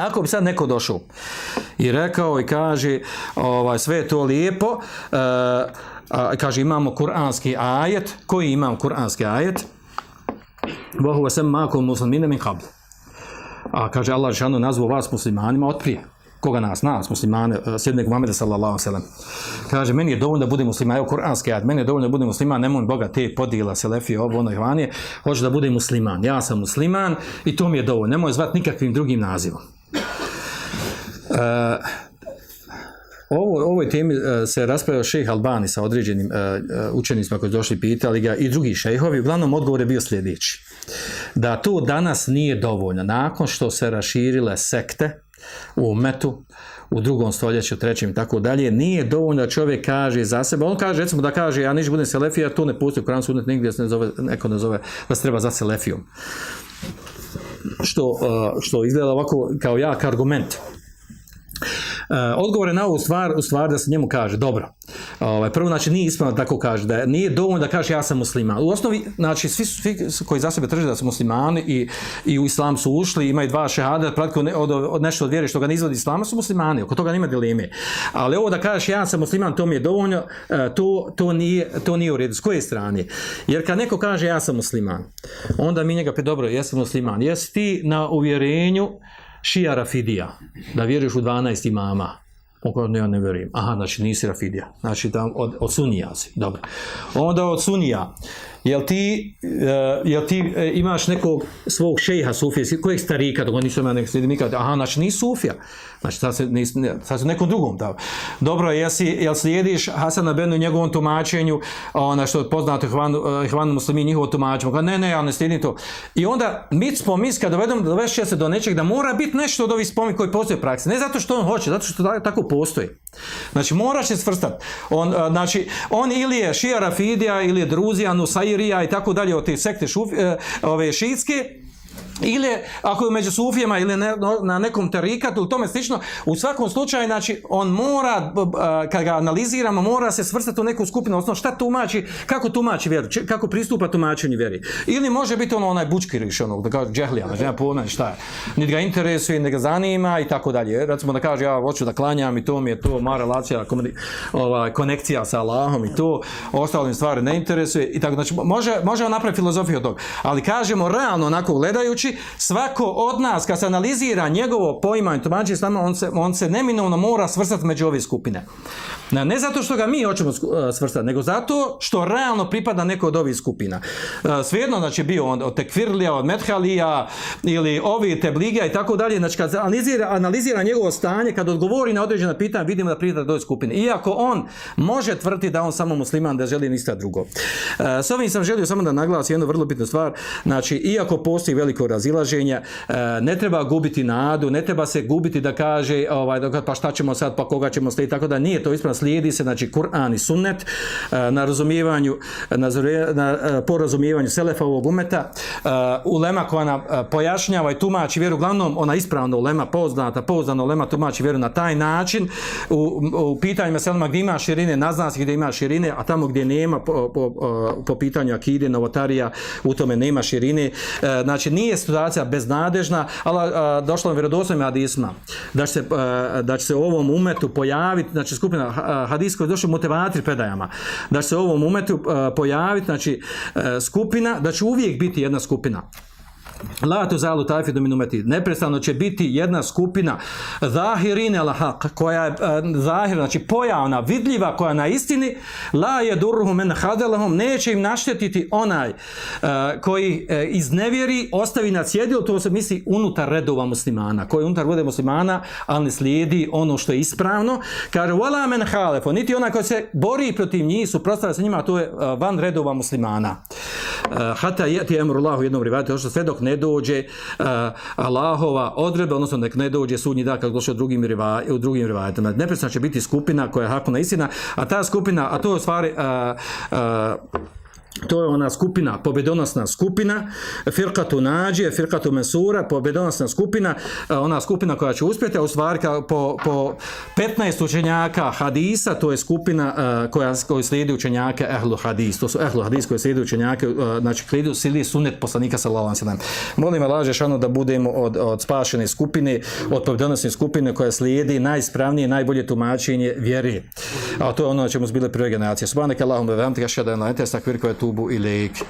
Ako bi sad neko došao i rekao i kaže ovaj, sve je to lijepo, e, a, kaže imamo kuranski ajet, koji imam kuranski ajet? Bohu sem makom muslimine min qabl. A kaže Allah žanu nazvao vas muslimanima od prije. Koga nas? Nas, muslimane, e, sjednog Muhammeda sallallahu sallam. Kaže, meni je dovoljno da bude musliman, evo kuranski ajet, meni je dovoljno da bude musliman, nemoj Boga te podijela, selefije, ovo, ono, Ihvanije, hoće da bude musliman. Ja sam musliman i to mi je dovoljno. Nemoj zvati nikakvim drugim nazivom. E, ovo, ovoj temi e, se raspravio šejh Albani sa određenim e, učenicima koji su došli pitali ga i drugi šejhovi. Uglavnom odgovor je bio sljedeći. Da to danas nije dovoljno. Nakon što se raširile sekte u umetu, u drugom stoljeću, trećem i tako dalje, nije dovoljno da čovjek kaže za sebe. On kaže, recimo da kaže, ja niš budem selefija, to ne pusti u Koran sunet, nigdje se ne zove, neko ne zove da se treba za selefijom. Što, što izgleda ovako kao jak argument. Uh, odgovor na ovu stvar, u stvari da se njemu kaže, dobro, ovaj, prvo, znači, nije ispravno tako kaže, da nije dovoljno da kaže ja sam musliman. U osnovi, znači, svi, svi koji za sebe trže da su muslimani i, i u islam su ušli, imaju dva šehada, pratko ne, od, od, nešto od vjere što ga ne izvodi islama, su muslimani, oko toga nema dileme. Ali ovo da kažeš ja sam musliman, to mi je dovoljno, uh, to, to, nije, to nije u redu. S koje strane? Jer kad neko kaže ja sam musliman, onda mi njega, dobro, jesam musliman, jesi ti na uvjerenju šija Rafidija, da vjeruješ u 12 imama. On ne, ne vjerujem. Aha, znači nisi Rafidija. Znači tam od, od Sunija si. Dobro. Onda od Sunija jel ti, uh, jel ti uh, imaš nekog svog šejha sufijskog, kojeg starika, dok on nisu imali nekog sljednika, aha, znači nisi sufija, znači sad se, nis, sad se nekom drugom dao. Dobro, jel, si, jel slijediš Hasana Benu njegovom tumačenju, ona što poznato Hvanu, Hvanu muslimi njihovo tumačenje, ne, ne, ja ne slijedim to. I onda mit spomis, kad dovedemo, dovešće se do nečeg, da mora biti nešto od ovih spomin koji postoje u praksi. Ne zato što on hoće, zato što tako postoji. Znači, moraš se svrstati. On, znači, on ili je Šija Rafidija, ili je Druzija, Nusairija i tako dalje od te sekte šuf, ove šitske, ili ako je među sufijama ili ne, na nekom tarikatu ili tome slično, u svakom slučaju, znači, on mora, kad ga analiziramo, mora se svrstati u neku skupinu, osnovno šta tumači, kako tumači vjeru, kako pristupa tumačenju vjeri. Ili može biti ono onaj bučki riš, ono, da kaže džehlija, znači, nema pojma šta je. Niti ga interesuje, ne ga zanima i tako dalje. Recimo da kaže, ja hoću da klanjam i to mi je to, moja relacija, ova, konekcija sa Allahom i to, ostalim stvari ne interesuje i tako, znači, može, može on napraviti filozofiju od toga. Ali kažemo, realno, onako gledajući, svako od nas, kad se analizira njegovo poimanje tumačenja islama, on se, on se neminovno mora svrstati među ove skupine. Ne zato što ga mi hoćemo e, svrstati, nego zato što realno pripada neko od ovih skupina. E, svejedno, znači, bio on od Tekvirlija, od Methalija, ili ovi Tebligija i tako dalje, znači, kad analizira, analizira njegovo stanje, kad odgovori na određena pitanja, vidimo da pripada do ove skupine. Iako on može tvrti da on samo musliman, da želi ništa drugo. E, s ovim sam želio samo da naglasi jednu vrlo bitnu stvar, znači, iako postoji veliko razilaženja, ne treba gubiti nadu, ne treba se gubiti da kaže, ovaj, pa šta ćemo sad, pa koga ćemo slijediti, tako da nije to ispravno. Slijedi se znači Kur'an i Sunnet na razumijevanju na, na po razumijevanju selefa ovog umeta. Ulema koja ona pojašnjava i tumači vjeru uglavnom ona ispravno ulema poznata poznana ulema tumači vjeru na taj način. U, u pitanjima selema gdje ima širine nazna se gdje ima širine a tamo gdje nema po, po, po pitanju akide novotarija u tome nema širine. Znači nije situacija beznadežna ali došlo na vjerodostojnim hadisma da će se da će se ovom umetu pojaviti znači skupina hadis koji je došao motivator predajama, da će se ovom umetu pojaviti, znači, skupina, da će uvijek biti jedna skupina. La zalu tajfi do minumeti. Neprestano će biti jedna skupina zahirine haq, koja je uh, zahir, znači pojavna, vidljiva, koja na istini, la je durruhu men hadelahum, neće im naštetiti onaj uh, koji uh, iznevjeri, ostavi na cjedilu, to se misli unutar redova muslimana, koji unutar vode muslimana, ali ne slijedi ono što je ispravno. Kaže, wala men halefo, niti onaj koji se bori protiv njih, suprostavlja se njima, to je van redova muslimana. Hata jeti emrullahu jednom rivajte, sve dok ne ne dođe uh, Allahova odredba, odnosno nek ne dođe sudnji dan kad došao drugim rivaj, u drugim rivajetima. Nepresno će biti skupina koja je hakuna istina, a ta skupina, a to je u stvari uh, uh, to je ona skupina, pobjedonosna skupina, firkatu nađe, firkatu mesura, pobjedonosna skupina, e, ona skupina koja će uspjeti, a u stvari po, po 15 učenjaka hadisa, to je skupina e, koja, koja slijedi učenjake ehlu hadis, to su ehlu hadis koji slijedi učenjake, e, znači slijedi, slijedi sunet poslanika sallallahu alejhi Molim Allah šano da budemo od, od spašene skupine, od pobjedonosne skupine koja slijedi najispravnije, najbolje tumačenje vjeri. A to je ono na čemu su bile prve generacije. Subhanak Allahumma wa bihamdika ashhadu an la ilaha Ik.